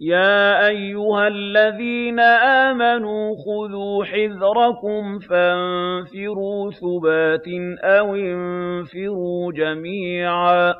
يَا أَيُّهَا الَّذِينَ آمَنُوا خُذُوا حِذْرَكُمْ فَانفِرُوا ثُبَاتٍ أَوِ انفِرُوا جَمِيعًا